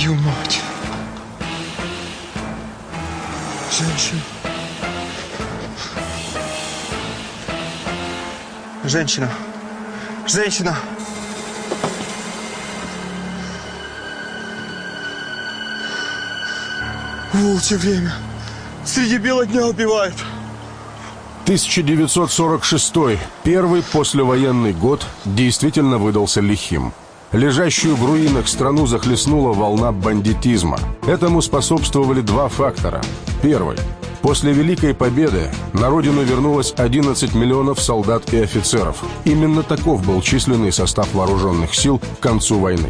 Твою мать. Женщина. Женщина. Женщина. Волчье время. Среди бела дня убивают. 1946 первый послевоенный год действительно выдался лихим. Лежащую в руинах страну захлестнула волна бандитизма. Этому способствовали два фактора. Первый. После Великой Победы на родину вернулось 11 миллионов солдат и офицеров. Именно таков был численный состав вооруженных сил к концу войны.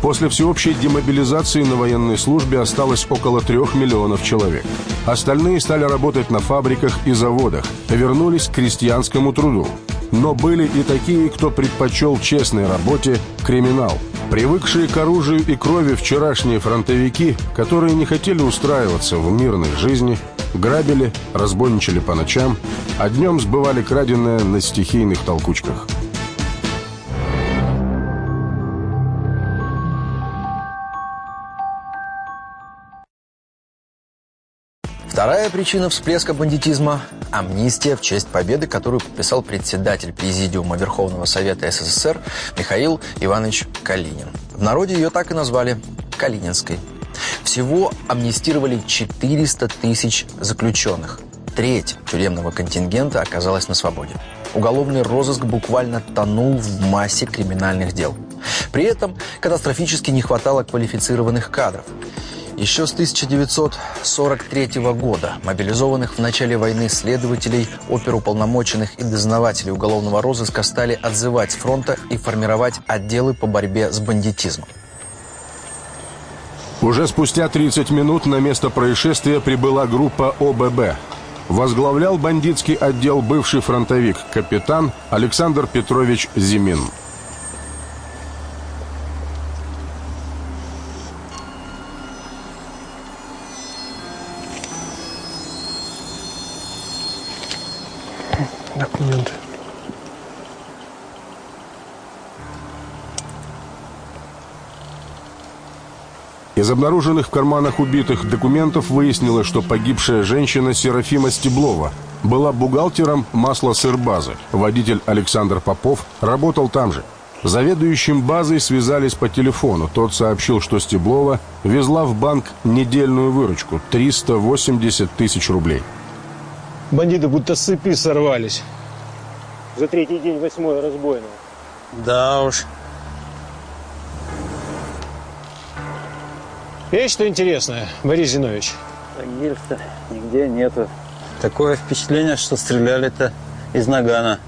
После всеобщей демобилизации на военной службе осталось около трех миллионов человек. Остальные стали работать на фабриках и заводах, вернулись к крестьянскому труду. Но были и такие, кто предпочел честной работе криминал. Привыкшие к оружию и крови вчерашние фронтовики, которые не хотели устраиваться в мирной жизни, грабили, разбойничали по ночам, а днем сбывали краденое на стихийных толкучках. Вторая причина всплеска бандитизма – амнистия в честь победы, которую подписал председатель Президиума Верховного Совета СССР Михаил Иванович Калинин. В народе ее так и назвали – Калининской. Всего амнистировали 400 тысяч заключенных. Треть тюремного контингента оказалась на свободе. Уголовный розыск буквально тонул в массе криминальных дел. При этом катастрофически не хватало квалифицированных кадров. Еще с 1943 года мобилизованных в начале войны следователей, оперуполномоченных и дознавателей уголовного розыска стали отзывать с фронта и формировать отделы по борьбе с бандитизмом. Уже спустя 30 минут на место происшествия прибыла группа ОББ. Возглавлял бандитский отдел бывший фронтовик, капитан Александр Петрович Зимин. Обнаруженных в карманах убитых документов выяснилось, что погибшая женщина Серафима Стеблова была бухгалтером масла-сырбазы. Водитель Александр Попов работал там же. Заведующим базой связались по телефону. Тот сообщил, что Стеблова везла в банк недельную выручку – 380 тысяч рублей. Бандиты будто с цепи сорвались. За третий день восьмое разбойное. Да уж. Есть что интересное, Борис Зинович? Гильза нигде нету. Такое впечатление, что стреляли-то из нагана.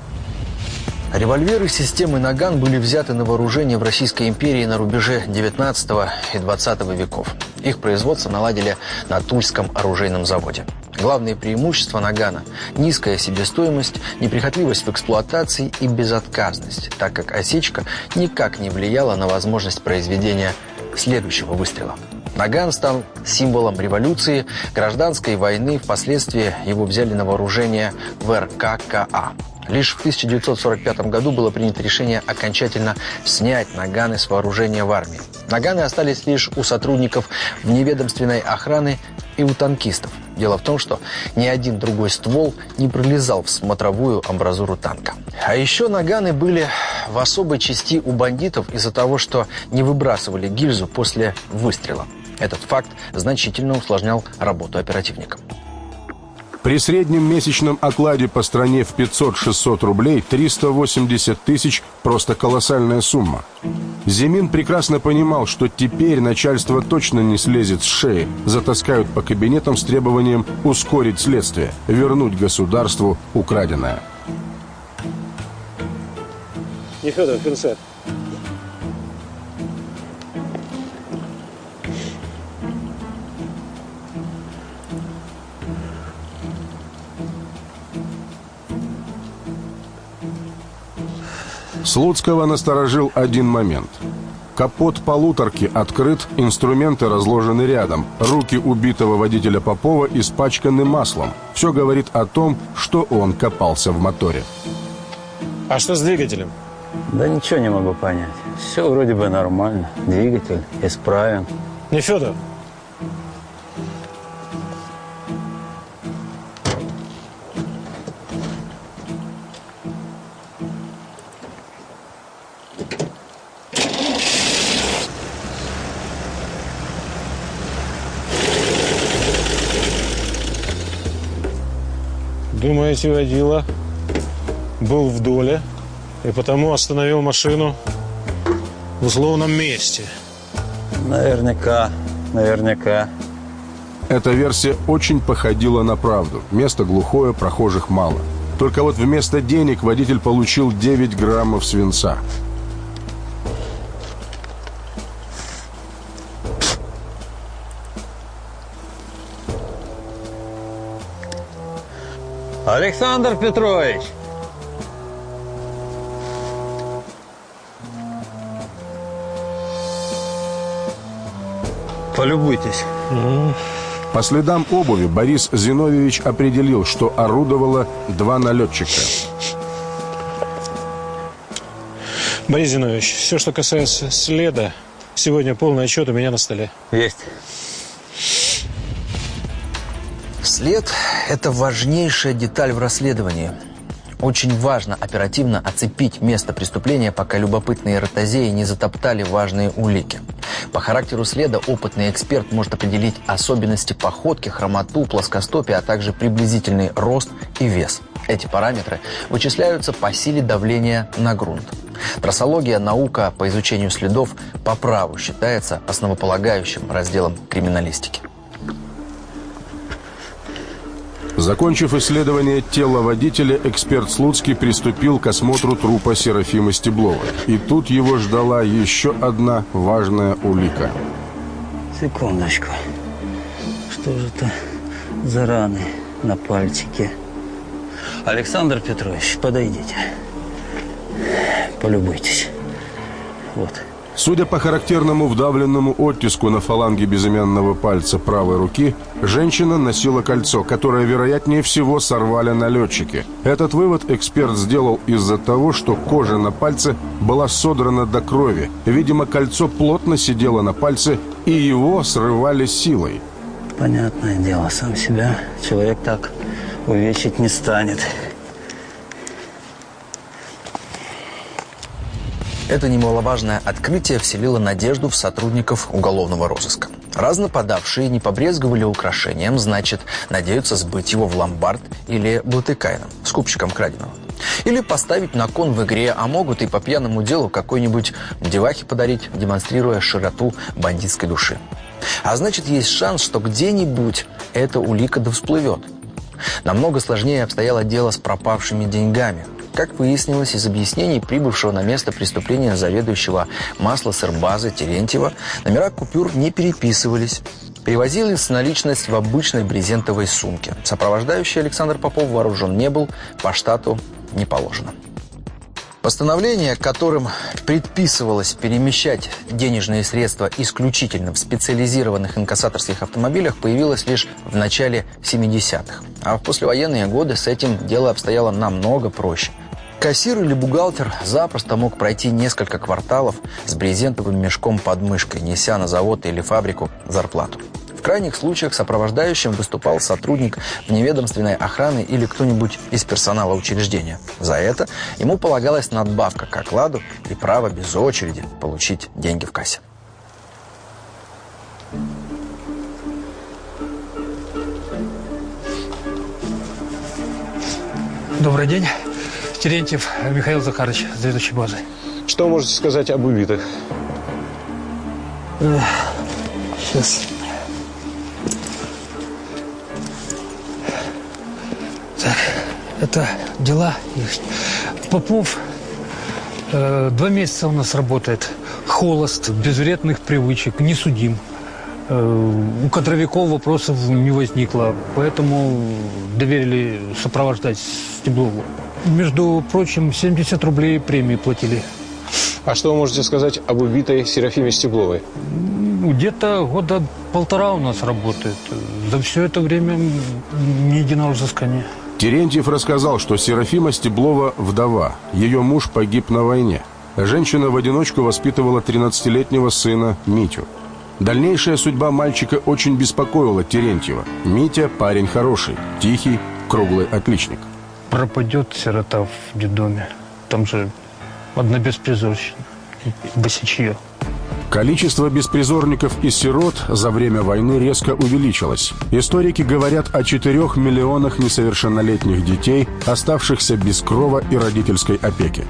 Револьверы системы «Наган» были взяты на вооружение в Российской империи на рубеже 19 и 20 веков. Их производство наладили на Тульском оружейном заводе. Главные преимущества «Нагана» – низкая себестоимость, неприхотливость в эксплуатации и безотказность, так как осечка никак не влияла на возможность произведения следующего выстрела. Наган стал символом революции, гражданской войны, впоследствии его взяли на вооружение в РККА. Лишь в 1945 году было принято решение окончательно снять наганы с вооружения в армии. Наганы остались лишь у сотрудников вневедомственной охраны и у танкистов. Дело в том, что ни один другой ствол не пролезал в смотровую амбразуру танка. А еще наганы были в особой части у бандитов из-за того, что не выбрасывали гильзу после выстрела. Этот факт значительно усложнял работу оперативникам. При среднем месячном окладе по стране в 500-600 рублей 380 тысяч – просто колоссальная сумма. Зимин прекрасно понимал, что теперь начальство точно не слезет с шеи, затаскают по кабинетам с требованием ускорить следствие, вернуть государству украденное. Нефедов, пинцет. Слуцкого насторожил один момент. Капот полуторки открыт, инструменты разложены рядом. Руки убитого водителя Попова испачканы маслом. Все говорит о том, что он копался в моторе. А что с двигателем? Да ничего не могу понять. Все вроде бы нормально. Двигатель исправен. Нефедов, Думаете, водила был в доле и потому остановил машину в условном месте? Наверняка, наверняка. Эта версия очень походила на правду. Место глухое, прохожих мало. Только вот вместо денег водитель получил 9 граммов свинца. Александр Петрович! Полюбуйтесь. По следам обуви Борис Зиновьевич определил, что орудовало два налетчика. Борис Зинович, все, что касается следа, сегодня полный отчет у меня на столе. Есть. След – это важнейшая деталь в расследовании. Очень важно оперативно оцепить место преступления, пока любопытные ротозеи не затоптали важные улики. По характеру следа опытный эксперт может определить особенности походки, хромоту, плоскостопия, а также приблизительный рост и вес. Эти параметры вычисляются по силе давления на грунт. Трассология – наука по изучению следов по праву считается основополагающим разделом криминалистики. Закончив исследование тела водителя, эксперт Слуцкий приступил к осмотру трупа Серафимы Стебловой. И тут его ждала еще одна важная улика. Секундочку. Что же это за раны на пальчике? Александр Петрович, подойдите. Полюбуйтесь. Вот. Судя по характерному вдавленному оттиску на фаланге безымянного пальца правой руки, женщина носила кольцо, которое, вероятнее всего, сорвали налетчики. Этот вывод эксперт сделал из-за того, что кожа на пальце была содрана до крови. Видимо, кольцо плотно сидело на пальце, и его срывали силой. Понятное дело, сам себя человек так увечить не станет. Это немаловажное открытие вселило надежду в сотрудников уголовного розыска. Раз нападавшие не побрезговали украшением, значит, надеются сбыть его в ломбард или блатыкайном, скупщиком краденого. Или поставить на кон в игре, а могут и по пьяному делу какой-нибудь девахе подарить, демонстрируя широту бандитской души. А значит, есть шанс, что где-нибудь эта улика да всплывет. Намного сложнее обстояло дело с пропавшими деньгами. Как выяснилось из объяснений прибывшего на место преступления заведующего масла сырбазы Терентьева, номера купюр не переписывались. Перевозилась наличность в обычной брезентовой сумке. Сопровождающий Александр Попов вооружен не был, по штату не положено. Постановление, которым предписывалось перемещать денежные средства исключительно в специализированных инкассаторских автомобилях, появилось лишь в начале 70-х. А в послевоенные годы с этим дело обстояло намного проще – Кассир или бухгалтер запросто мог пройти несколько кварталов с брезентовым мешком под мышкой, неся на завод или фабрику зарплату. В крайних случаях сопровождающим выступал сотрудник вневедомственной охраны или кто-нибудь из персонала учреждения. За это ему полагалась надбавка к окладу и право без очереди получить деньги в кассе. Добрый день. Терентьев Михаил Захарович, заведующий базой. Что можете сказать об убитых? Сейчас. Так, это дела их. Попов э, два месяца у нас работает. Холост, без вредных привычек, не судим. Э, у кадровиков вопросов не возникло, поэтому доверили сопровождать Стеблову. Между прочим, 70 рублей премии платили. А что вы можете сказать об убитой Серафиме Стебловой? Где-то года полтора у нас работает. За все это время ни единого взыскания. Терентьев рассказал, что Серафима Стеблова – вдова. Ее муж погиб на войне. Женщина в одиночку воспитывала 13-летнего сына Митю. Дальнейшая судьба мальчика очень беспокоила Терентьева. Митя – парень хороший, тихий, круглый отличник. Пропадет сирота в детдоме. Там же одна беспризорщина. Босичье. Количество беспризорников и сирот за время войны резко увеличилось. Историки говорят о 4 миллионах несовершеннолетних детей, оставшихся без крова и родительской опеки.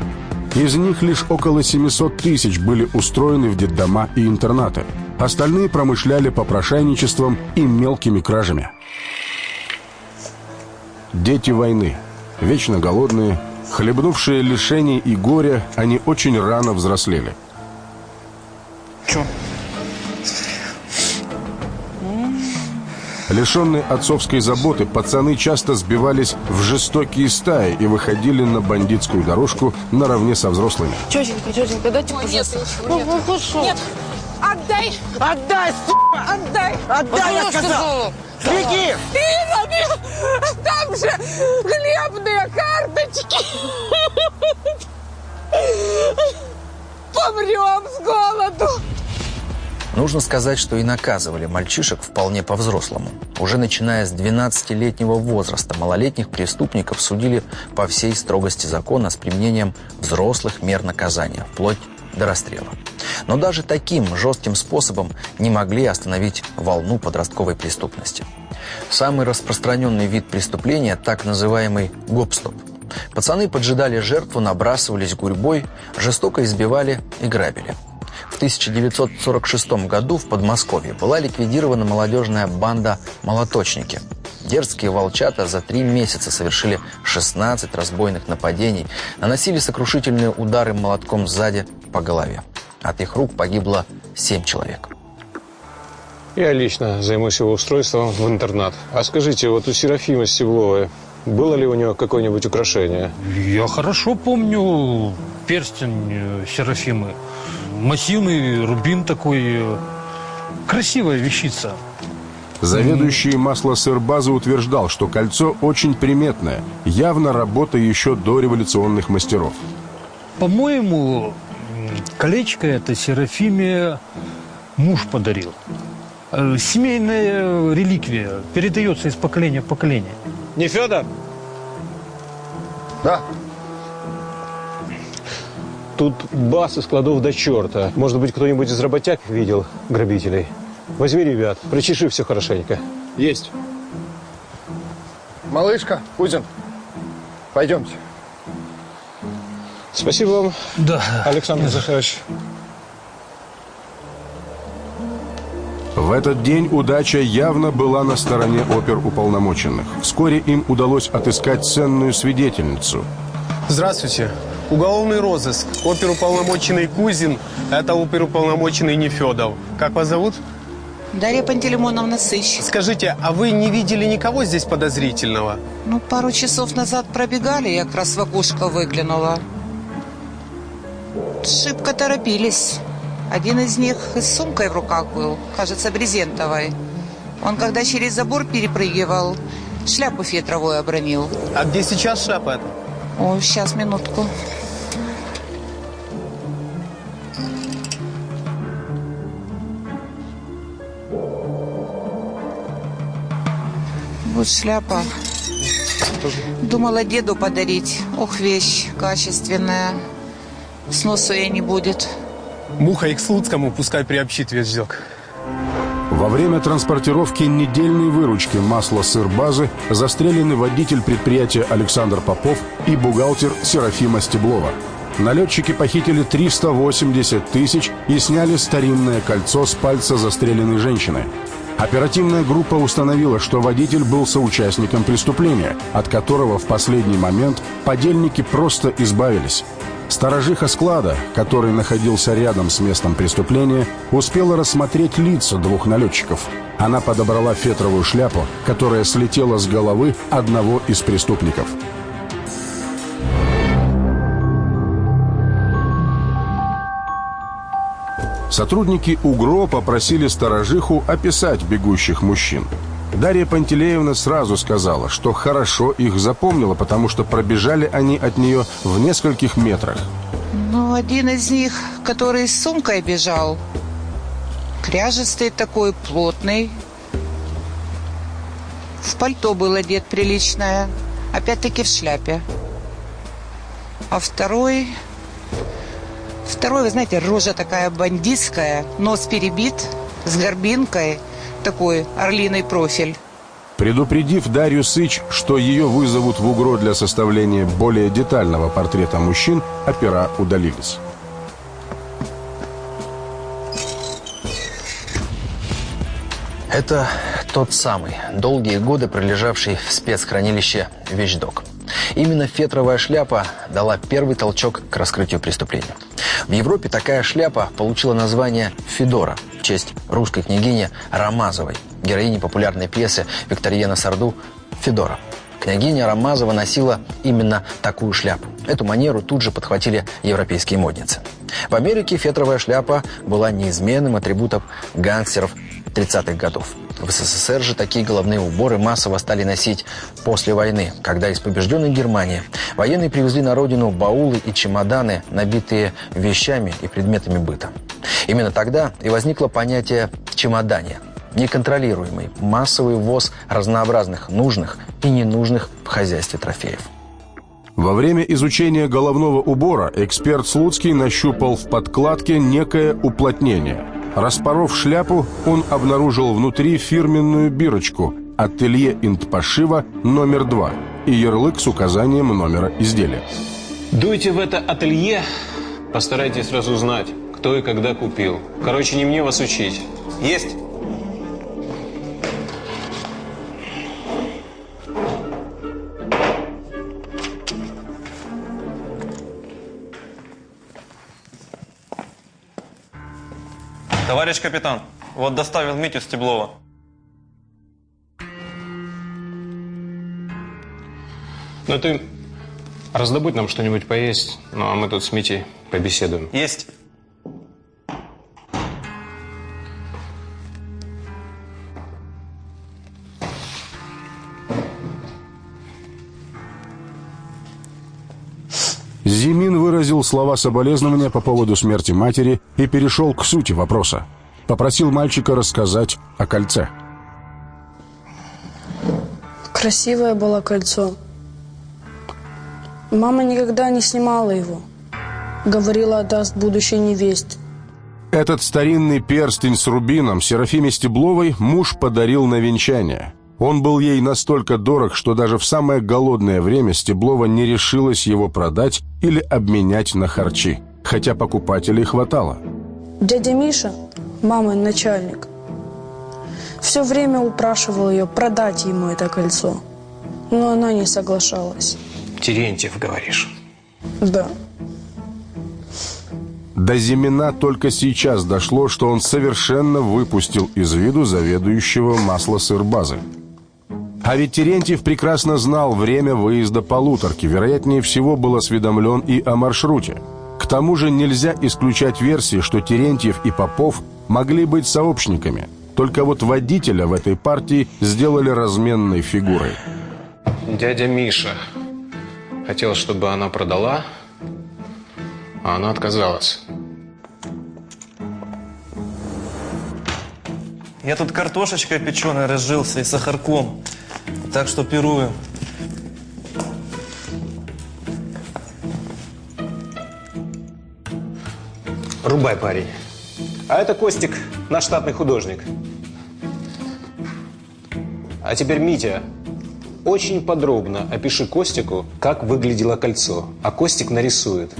Из них лишь около 700 тысяч были устроены в детдома и интернаты. Остальные промышляли попрошайничеством и мелкими кражами. Дети войны. Вечно голодные, хлебнувшие лишений и горя, они очень рано взрослели. Лишенные отцовской заботы, пацаны часто сбивались в жестокие стаи и выходили на бандитскую дорожку наравне со взрослыми. Тетенька, тетенька, дайте, пожалуйста. Ну, ну, хорошо. Нет, отдай! Отдай, сука! Отдай! Отдай, я сказал! Беги! Ты, там же хлебные карточки! Помрем с голоду! Нужно сказать, что и наказывали мальчишек вполне по-взрослому. Уже начиная с 12-летнего возраста малолетних преступников судили по всей строгости закона с применением взрослых мер наказания, вплоть до расстрела. Но даже таким жестким способом не могли остановить волну подростковой преступности. Самый распространенный вид преступления – так называемый гоп-стоп. Пацаны поджидали жертву, набрасывались гурьбой, жестоко избивали и грабили. В 1946 году в Подмосковье была ликвидирована молодежная банда «Молоточники». Дерзкие волчата за три месяца совершили 16 разбойных нападений, наносили сокрушительные удары молотком сзади по голове. От их рук погибло 7 человек. Я лично займусь его устройством в интернат. А скажите, вот у Серафимы Стебловой было ли у нее какое-нибудь украшение? Я хорошо помню перстень э, Серафимы. Массивный рубин такой. э, Красивая вещица. Заведующий масло сырбазы утверждал, что кольцо очень приметное, явно работа еще до революционных мастеров. По-моему, колечко это Серафиме муж подарил. Э, Семейная реликвия передается из поколения в поколение. Не Федор? Да. Тут бас из складов до черта. Может быть, кто-нибудь из работяг видел грабителей? Возьми ребят, причеши все хорошенько. Есть. Малышка, Кузин, пойдемте. Спасибо вам, Да. Александр Захарович. В этот день удача явно была на стороне оперуполномоченных. Вскоре им удалось отыскать ценную свидетельницу. Здравствуйте. Уголовный розыск. Оперуполномоченный Кузин. Это оперуполномоченный Нефедов. Как вас зовут? Дарья Пантелеймоновна сыщик. Скажите, а вы не видели никого здесь подозрительного? Ну, пару часов назад пробегали, я как раз в окошко выглянула. Шибко торопились. Один из них с сумкой в руках был, кажется, брезентовой. Он, когда через забор перепрыгивал, шляпу фетровую обронил. А где сейчас шляпа эта? Ой, сейчас, минутку. Вот шляпа. Думала деду подарить. Ох, вещь качественная. Сносу ей не будет. Муха и к Слуцкому пускай приобщит вещдок. Во время транспортировки недельной выручки масла-сыр базы застрелены водитель предприятия Александр Попов и бухгалтер Серафима Стеблова. Налетчики похитили 380 тысяч и сняли старинное кольцо с пальца застреленной женщины. Оперативная группа установила, что водитель был соучастником преступления, от которого в последний момент подельники просто избавились. Сторожиха склада, который находился рядом с местом преступления, успела рассмотреть лица двух налетчиков. Она подобрала фетровую шляпу, которая слетела с головы одного из преступников. Сотрудники УГРО попросили сторожиху описать бегущих мужчин. Дарья Пантелеевна сразу сказала, что хорошо их запомнила, потому что пробежали они от нее в нескольких метрах. Ну, один из них, который с сумкой бежал, кряжестый такой, плотный. В пальто был одет приличное, опять-таки в шляпе. А второй... Второй, вы знаете, рожа такая бандитская, нос перебит, с горбинкой, такой орлиный профиль. Предупредив Дарью Сыч, что ее вызовут в УГРО для составления более детального портрета мужчин, опера удалились. Это тот самый, долгие годы пролежавший в спецхранилище вещдок. Именно фетровая шляпа дала первый толчок к раскрытию преступления. В Европе такая шляпа получила название «Федора» в честь русской княгини Рамазовой, героини популярной пьесы Викториена Сарду «Федора». Княгиня Рамазова носила именно такую шляпу. Эту манеру тут же подхватили европейские модницы. В Америке фетровая шляпа была неизменным атрибутом гангстеров 30-х годов. В СССР же такие головные уборы массово стали носить после войны, когда из побежденной Германии военные привезли на родину баулы и чемоданы, набитые вещами и предметами быта. Именно тогда и возникло понятие «чемодания» неконтролируемый массовый ввоз разнообразных нужных и ненужных в хозяйстве трофеев. Во время изучения головного убора эксперт Слуцкий нащупал в подкладке некое уплотнение. Распоров шляпу, он обнаружил внутри фирменную бирочку «Ателье интпошива номер 2» и ярлык с указанием номера изделия. Дуйте в это ателье, постарайтесь разузнать, кто и когда купил. Короче, не мне вас учить. Есть? Товарищ капитан, вот доставил Митю Стеблова. Ну ты раздобудь нам что-нибудь поесть, ну а мы тут с Митей побеседуем. Есть. Выразил слова соболезнования по поводу смерти матери и перешел к сути вопроса. Попросил мальчика рассказать о кольце. Красивое было кольцо. Мама никогда не снимала его. Говорила, отдаст будущей невесте. Этот старинный перстень с рубином Серафиме Стебловой муж подарил на венчание – он был ей настолько дорог, что даже в самое голодное время Стеблова не решилась его продать или обменять на харчи, хотя покупателей хватало. Дядя Миша, мамы начальник, все время упрашивал ее продать ему это кольцо, но она не соглашалась. Терентьев, говоришь? Да. До Зимина только сейчас дошло, что он совершенно выпустил из виду заведующего масло-сыр-базы. А ведь Терентьев прекрасно знал время выезда полуторки, вероятнее всего был осведомлен и о маршруте. К тому же нельзя исключать версии, что Терентьев и Попов могли быть сообщниками. Только вот водителя в этой партии сделали разменной фигурой. Дядя Миша, Хотел, чтобы она продала, а она отказалась. Я тут картошечкой печеной разжился и сахарком. Так что пирую. Рубай, парень. А это Костик, наш штатный художник. А теперь, Митя, очень подробно опиши Костику, как выглядело кольцо, а Костик нарисует.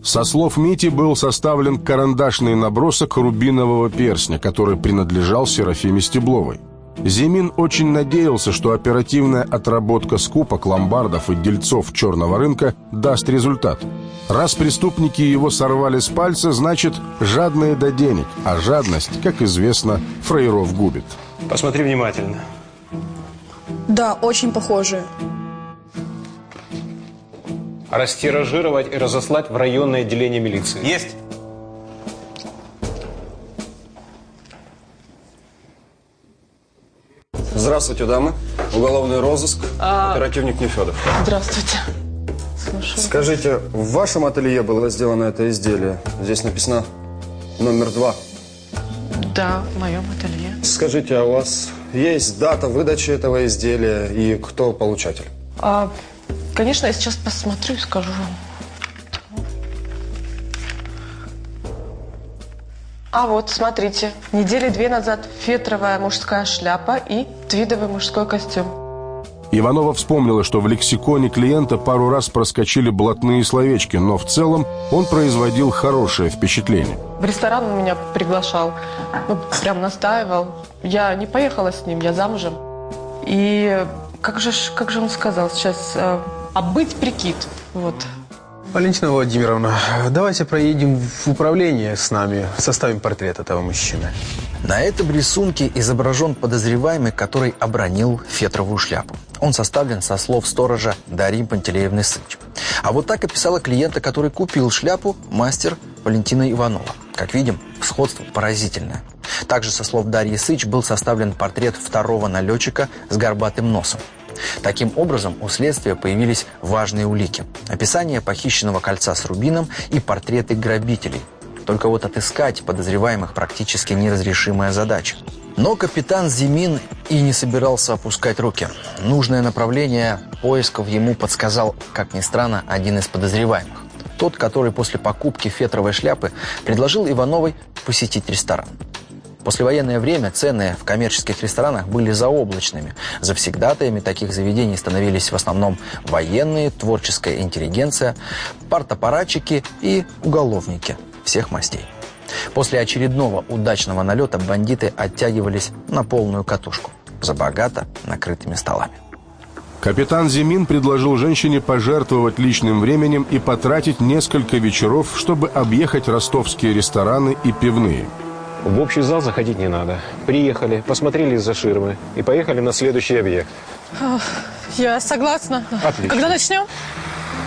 Со слов Мити был составлен карандашный набросок рубинового перстня, который принадлежал Серафиме Стебловой. Зимин очень надеялся, что оперативная отработка скупок, ломбардов и дельцов черного рынка даст результат. Раз преступники его сорвали с пальца, значит, жадные до денег, а жадность, как известно, фраеров губит. Посмотри внимательно. Да, очень похожие. Растиражировать и разослать в районное отделение милиции. Есть. Здравствуйте, дамы. Уголовный розыск. А- Оперативник Нефедов. Здравствуйте. Слушаю. Скажите, в вашем ателье было сделано это изделие? Здесь написано номер два. Да, в моем ателье. Скажите, а у вас есть дата выдачи этого изделия и кто получатель? А, конечно, я сейчас посмотрю и скажу вам. А вот, смотрите, недели две назад фетровая мужская шляпа и твидовый мужской костюм. Иванова вспомнила, что в лексиконе клиента пару раз проскочили блатные словечки, но в целом он производил хорошее впечатление. В ресторан он меня приглашал, ну, прям настаивал. Я не поехала с ним, я замужем. И как же, как же он сказал сейчас, э, а быть прикид, вот. Валентина Владимировна, давайте проедем в управление с нами, составим портрет этого мужчины. На этом рисунке изображен подозреваемый, который обронил фетровую шляпу. Он составлен со слов сторожа Дарьи Пантелеевны Сыч. А вот так описала клиента, который купил шляпу, мастер Валентина Иванова. Как видим, сходство поразительное. Также со слов Дарьи Сыч был составлен портрет второго налетчика с горбатым носом. Таким образом, у следствия появились важные улики. Описание похищенного кольца с рубином и портреты грабителей. Только вот отыскать подозреваемых практически неразрешимая задача. Но капитан Зимин и не собирался опускать руки. Нужное направление поисков ему подсказал, как ни странно, один из подозреваемых. Тот, который после покупки фетровой шляпы предложил Ивановой посетить ресторан. Послевоенное время цены в коммерческих ресторанах были заоблачными. Завсегдатаями таких заведений становились в основном военные, творческая интеллигенция, партапаратчики и уголовники всех мастей. После очередного удачного налета бандиты оттягивались на полную катушку за богато накрытыми столами. Капитан Зимин предложил женщине пожертвовать личным временем и потратить несколько вечеров, чтобы объехать ростовские рестораны и пивные. В общий зал заходить не надо. Приехали, посмотрели из-за ширмы и поехали на следующий объект. Я согласна. Отлично. Когда начнем?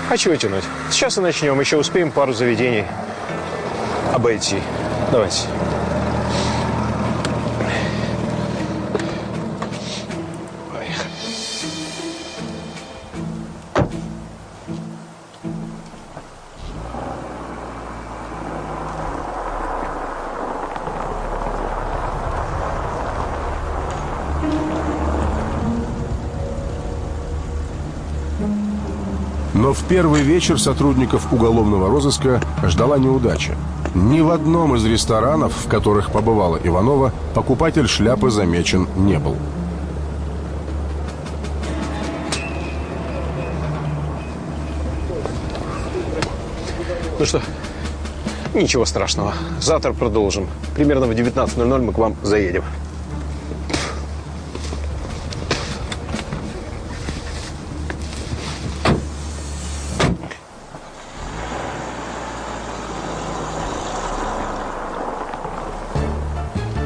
А чего тянуть? Сейчас и начнем. Еще успеем пару заведений обойти. Давайте. Первый вечер сотрудников уголовного розыска ждала неудача. Ни в одном из ресторанов, в которых побывала Иванова, покупатель шляпы замечен не был. Ну что, ничего страшного. Завтра продолжим. Примерно в 19.00 мы к вам заедем.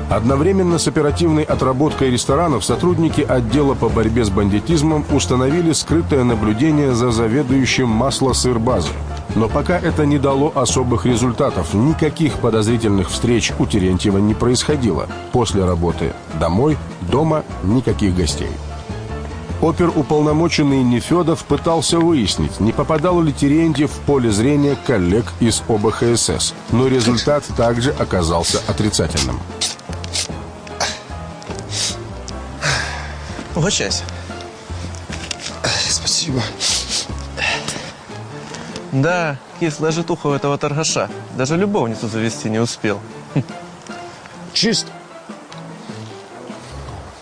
Одновременно с оперативной отработкой ресторанов сотрудники отдела по борьбе с бандитизмом установили скрытое наблюдение за заведующим масло-сыр-базы. Но пока это не дало особых результатов, никаких подозрительных встреч у Терентьева не происходило. После работы домой, дома никаких гостей. Оперуполномоченный Нефедов пытался выяснить, не попадал ли Терентьев в поле зрения коллег из ОБХСС, но результат также оказался отрицательным. Угощайся. Спасибо. Да, кислая житуха у этого торгаша. Даже любовницу завести не успел. Чисто.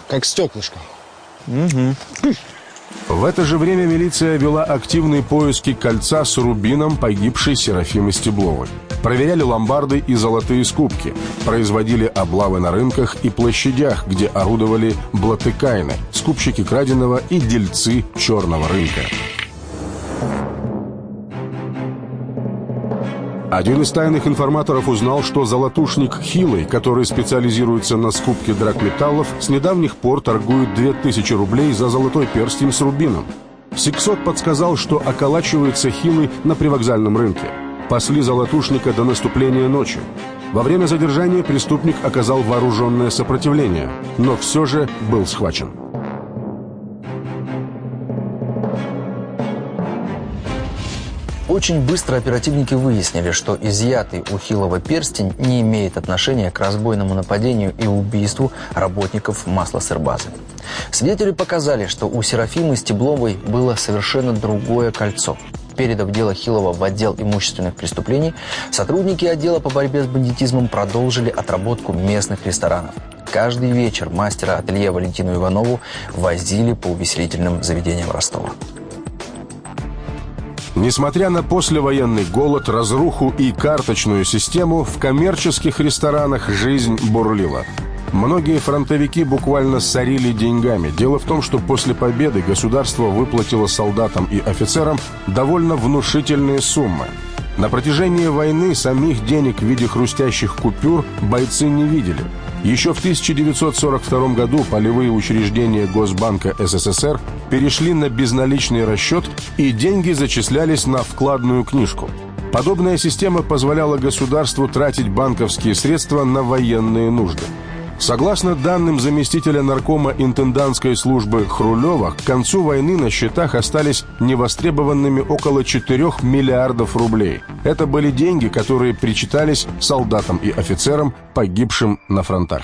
Как стеклышко. Угу. В это же время милиция вела активные поиски кольца с рубином погибшей Серафимы Стебловой. Проверяли ломбарды и золотые скупки. Производили облавы на рынках и площадях, где орудовали блатыкайны, скупщики краденого и дельцы черного рынка. Один из тайных информаторов узнал, что золотушник Хилый, который специализируется на скупке драгметаллов, с недавних пор торгует 2000 рублей за золотой перстень с рубином. Сиксот подсказал, что околачивается Хилый на привокзальном рынке. Пасли золотушника до наступления ночи. Во время задержания преступник оказал вооруженное сопротивление, но все же был схвачен. Очень быстро оперативники выяснили, что изъятый у Хилова перстень не имеет отношения к разбойному нападению и убийству работников маслосырбазы. Свидетели показали, что у Серафимы Стебловой было совершенно другое кольцо. Передав дело Хилова в отдел имущественных преступлений, сотрудники отдела по борьбе с бандитизмом продолжили отработку местных ресторанов. Каждый вечер мастера ателье Валентину Иванову возили по увеселительным заведениям Ростова. Несмотря на послевоенный голод, разруху и карточную систему, в коммерческих ресторанах жизнь бурлила. Многие фронтовики буквально сорили деньгами. Дело в том, что после победы государство выплатило солдатам и офицерам довольно внушительные суммы. На протяжении войны самих денег в виде хрустящих купюр бойцы не видели. Еще в 1942 году полевые учреждения Госбанка СССР перешли на безналичный расчет и деньги зачислялись на вкладную книжку. Подобная система позволяла государству тратить банковские средства на военные нужды. Согласно данным заместителя наркома интендантской службы Хрулева, к концу войны на счетах остались невостребованными около 4 миллиардов рублей. Это были деньги, которые причитались солдатам и офицерам, погибшим на фронтах.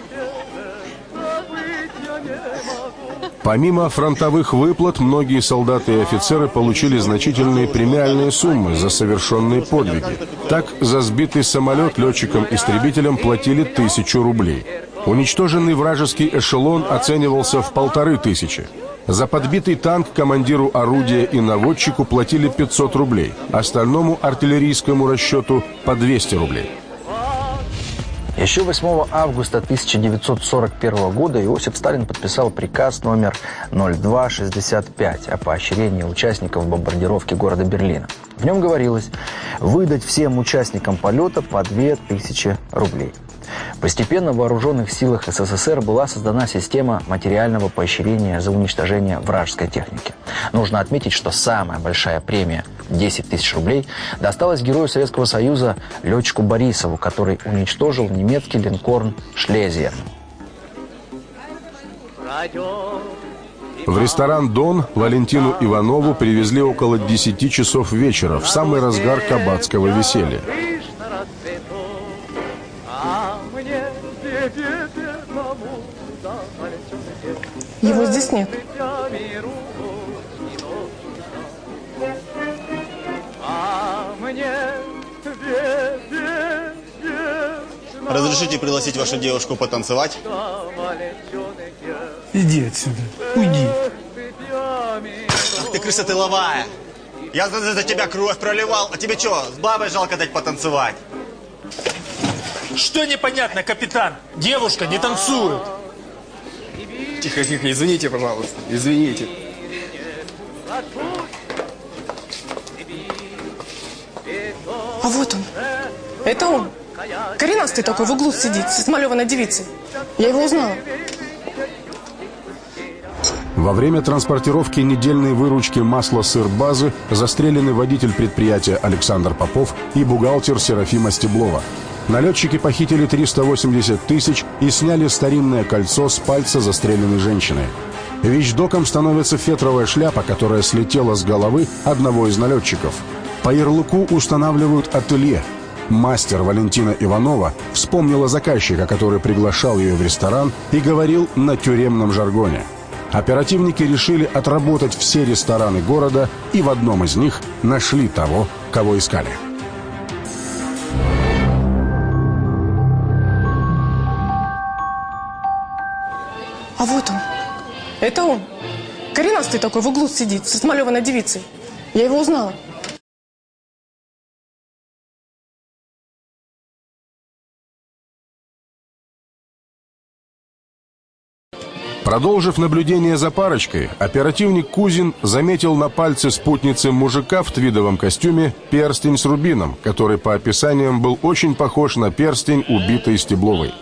Помимо фронтовых выплат, многие солдаты и офицеры получили значительные премиальные суммы за совершенные подвиги. Так, за сбитый самолет летчикам-истребителям платили тысячу рублей. Уничтоженный вражеский эшелон оценивался в полторы тысячи. За подбитый танк командиру орудия и наводчику платили 500 рублей, остальному артиллерийскому расчету по 200 рублей. Еще 8 августа 1941 года Иосиф Сталин подписал приказ номер 0265 о поощрении участников бомбардировки города Берлина. В нем говорилось выдать всем участникам полета по 2000 рублей. Постепенно в вооруженных силах СССР была создана система материального поощрения за уничтожение вражеской техники. Нужно отметить, что самая большая премия – 10 тысяч рублей – досталась герою Советского Союза летчику Борисову, который уничтожил немецкий линкорн «Шлезиер». В ресторан «Дон» Валентину Иванову привезли около 10 часов вечера, в самый разгар кабацкого веселья. Его здесь нет. Разрешите пригласить вашу девушку потанцевать? Иди отсюда, уйди. Ах ты крыса тыловая! Я за, за тебя кровь проливал. А тебе что, с бабой жалко дать потанцевать? Что непонятно, капитан? Девушка не танцует. Тихо, тихо, извините, пожалуйста. Извините. А вот он. Это он. Коренастый такой в углу сидит, с смалеванной девицей. Я его узнала. Во время транспортировки недельной выручки масла сыр базы застрелены водитель предприятия Александр Попов и бухгалтер Серафима Стеблова. Налетчики похитили 380 тысяч и сняли старинное кольцо с пальца застреленной женщины. Вещдоком становится фетровая шляпа, которая слетела с головы одного из налетчиков. По ярлыку устанавливают ателье. Мастер Валентина Иванова вспомнила заказчика, который приглашал ее в ресторан и говорил на тюремном жаргоне. Оперативники решили отработать все рестораны города и в одном из них нашли того, кого искали. Это он. Коренастый такой в углу сидит, с смалеванной девицей. Я его узнала. Продолжив наблюдение за парочкой, оперативник Кузин заметил на пальце спутницы мужика в твидовом костюме перстень с рубином, который по описаниям был очень похож на перстень убитой Стебловой.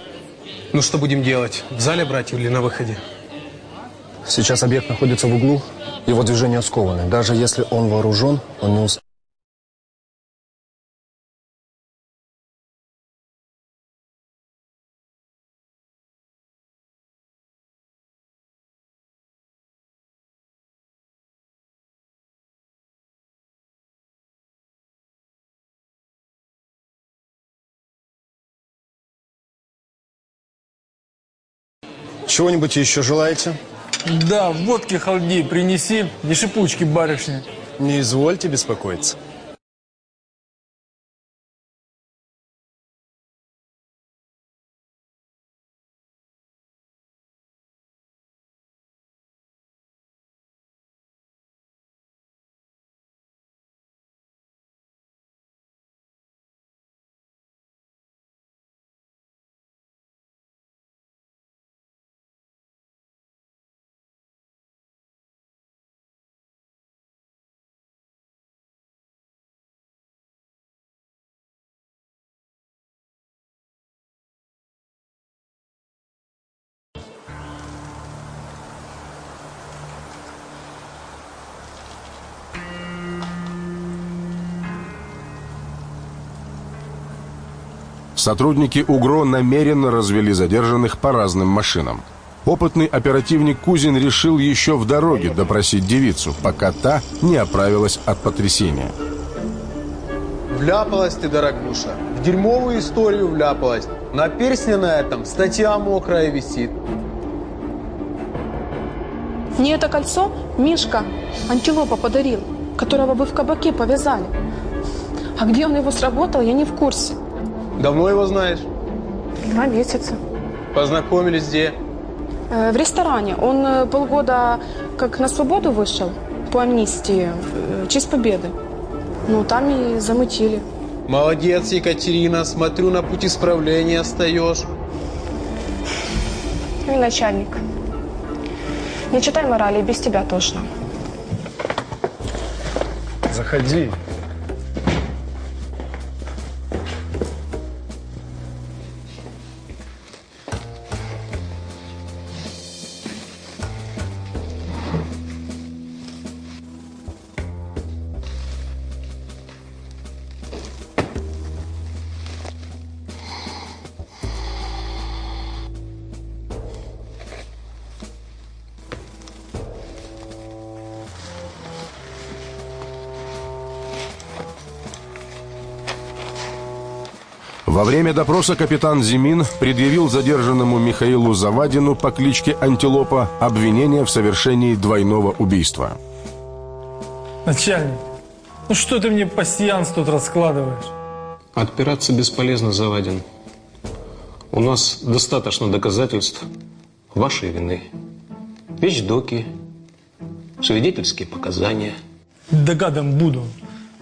Ну что будем делать? В зале брать или на выходе? Сейчас объект находится в углу, его движения скованы. Даже если он вооружен, он не успеет. Чего-нибудь еще желаете? Да, водки халди принеси, не шипучки барышни. Не извольте беспокоиться. Сотрудники УГРО намеренно развели задержанных по разным машинам. Опытный оперативник Кузин решил еще в дороге допросить девицу, пока та не оправилась от потрясения. Вляпалась ты, дорогуша. В дерьмовую историю вляпалась. На перстне на этом статья мокрая висит. Мне это кольцо Мишка, антилопа подарил, которого бы в кабаке повязали. А где он его сработал, я не в курсе. Давно его знаешь? Два месяца. Познакомились где? Э, в ресторане. Он э, полгода как на свободу вышел по амнистии, э, в честь победы. Ну, там и замутили. Молодец, Екатерина. Смотрю, на путь исправления остаешь. И начальник. Не читай морали, без тебя тошно. Заходи. Во время допроса капитан Зимин предъявил задержанному Михаилу Завадину по кличке Антилопа обвинение в совершении двойного убийства. Начальник, ну что ты мне пассианс тут раскладываешь? Отпираться бесполезно, Завадин. У нас достаточно доказательств вашей вины. Вещдоки, свидетельские показания. догадом буду.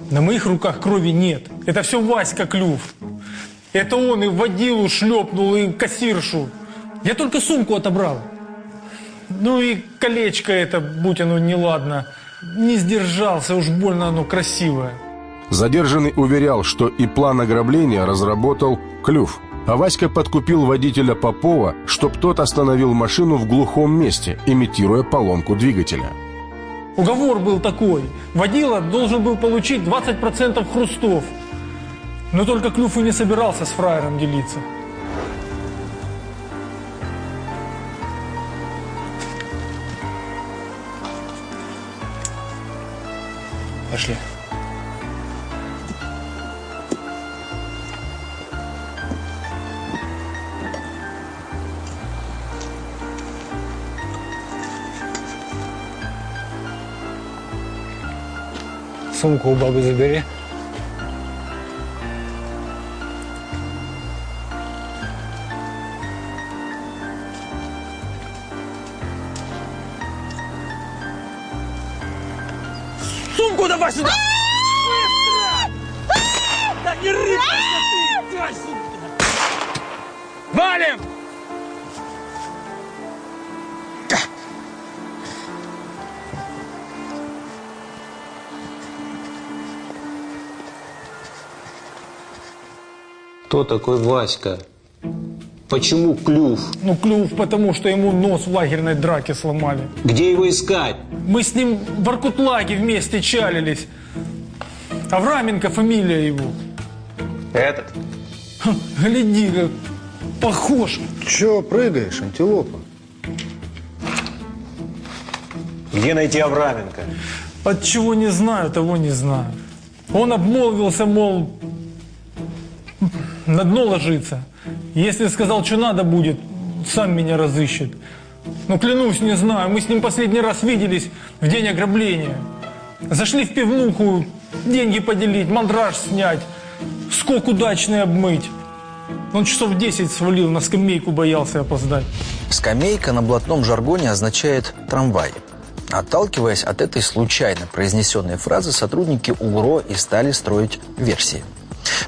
На моих руках крови нет. Это все Васька Клюв. Это он и водилу шлепнул, и кассиршу. Я только сумку отобрал. Ну и колечко это, будь оно неладно. Не сдержался, уж больно оно красивое. Задержанный уверял, что и план ограбления разработал Клюв. А Васька подкупил водителя Попова, чтоб тот остановил машину в глухом месте, имитируя поломку двигателя. Уговор был такой. Водила должен был получить 20% хрустов. Но только Клюв и не собирался с фраером делиться. Пошли. Сумку у бабы забери. Сумку давай сюда! Да не рыпайся ты! Давай сюда! Валим! Кто такой Васька? Почему клюв? Ну, Клюв, потому что ему нос в лагерной драке сломали. Где его искать? Мы с ним в Аркутлаге вместе чалились. Авраменко фамилия его. Этот? Ха, Гляди, как похож. Че прыгаешь, антилопа? Где найти Авраменко? От чего не знаю, того не знаю. Он обмолвился, мол, на дно ложится. Если сказал, что надо будет, сам меня разыщет. Но клянусь, не знаю, мы с ним последний раз виделись в день ограбления. Зашли в пивнуху, деньги поделить, мандраж снять, скок удачный обмыть. Он часов 10 свалил, на скамейку боялся опоздать. Скамейка на блатном жаргоне означает «трамвай». Отталкиваясь от этой случайно произнесенной фразы, сотрудники УГРО и стали строить версии.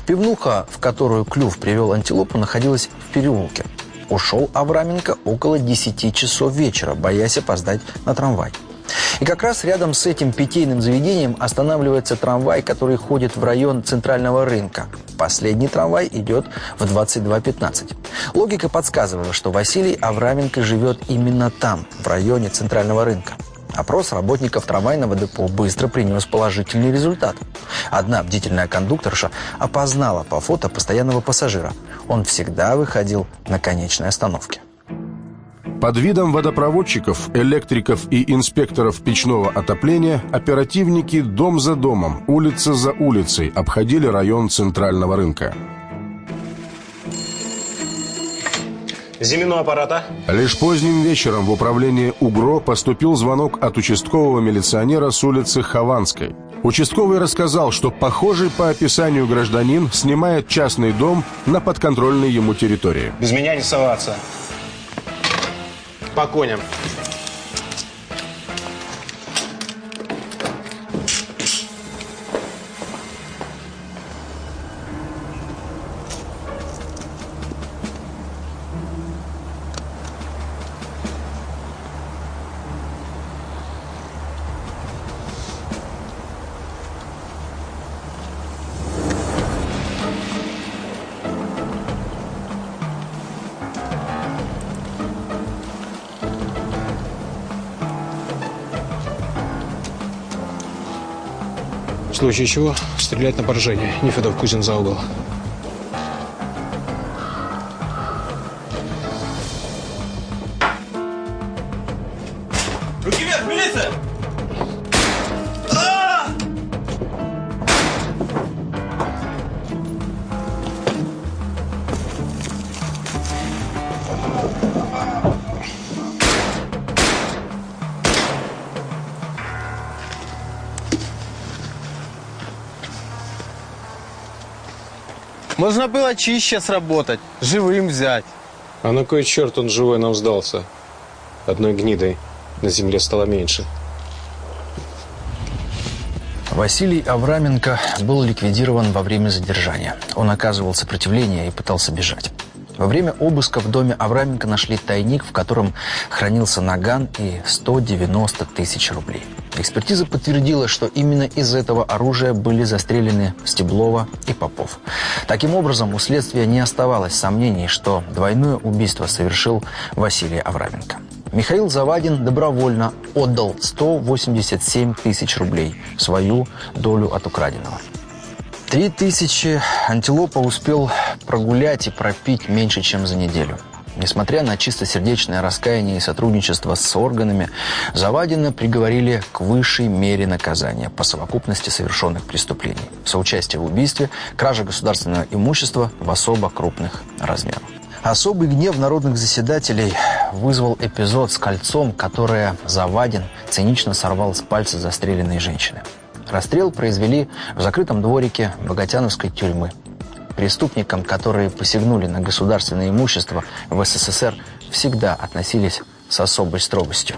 Пивнуха, в которую Клюв привел антилопу, находилась в переулке. Ушел Авраменко около 10 часов вечера, боясь опоздать на трамвай. И как раз рядом с этим питейным заведением останавливается трамвай, который ходит в район центрального рынка. Последний трамвай идет в 22.15. Логика подсказывала, что Василий Авраменко живет именно там, в районе центрального рынка. Опрос работников трамвайного депо быстро принес положительный результат. Одна бдительная кондукторша опознала по фото постоянного пассажира. Он всегда выходил на конечной остановке. Под видом водопроводчиков, электриков и инспекторов печного отопления оперативники дом за домом, улица за улицей обходили район центрального рынка. Зимину аппарата. Лишь поздним вечером в управление УГРО поступил звонок от участкового милиционера с улицы Хованской. Участковый рассказал, что похожий по описанию гражданин снимает частный дом на подконтрольной ему территории. Без меня не соваться. По коням. В случае чего, стрелять на поражение. Нефедов Кузин за угол. Можно было чище сработать, живым взять. А на кой черт он живой нам сдался? Одной гнидой на земле стало меньше. Василий Авраменко был ликвидирован во время задержания. Он оказывал сопротивление и пытался бежать. Во время обыска в доме Авраменко нашли тайник, в котором хранился наган и 190 тысяч рублей. Экспертиза подтвердила, что именно из этого оружия были застрелены Стеблова и Попов. Таким образом, у следствия не оставалось сомнений, что двойное убийство совершил Василий Авраменко. Михаил Завадин добровольно отдал 187 тысяч рублей, свою долю от украденного. Три тысячи антилопа успел прогулять и пропить меньше, чем за неделю. Несмотря на чистосердечное раскаяние и сотрудничество с органами, Завадина приговорили к высшей мере наказания по совокупности совершенных преступлений. Соучастие в убийстве, кража государственного имущества в особо крупных размерах. Особый гнев народных заседателей вызвал эпизод с кольцом, которое Завадин цинично сорвал с пальца застреленной женщины. Расстрел произвели в закрытом дворике Богатяновской тюрьмы. Преступникам, которые посягнули на государственное имущество в СССР, всегда относились с особой строгостью.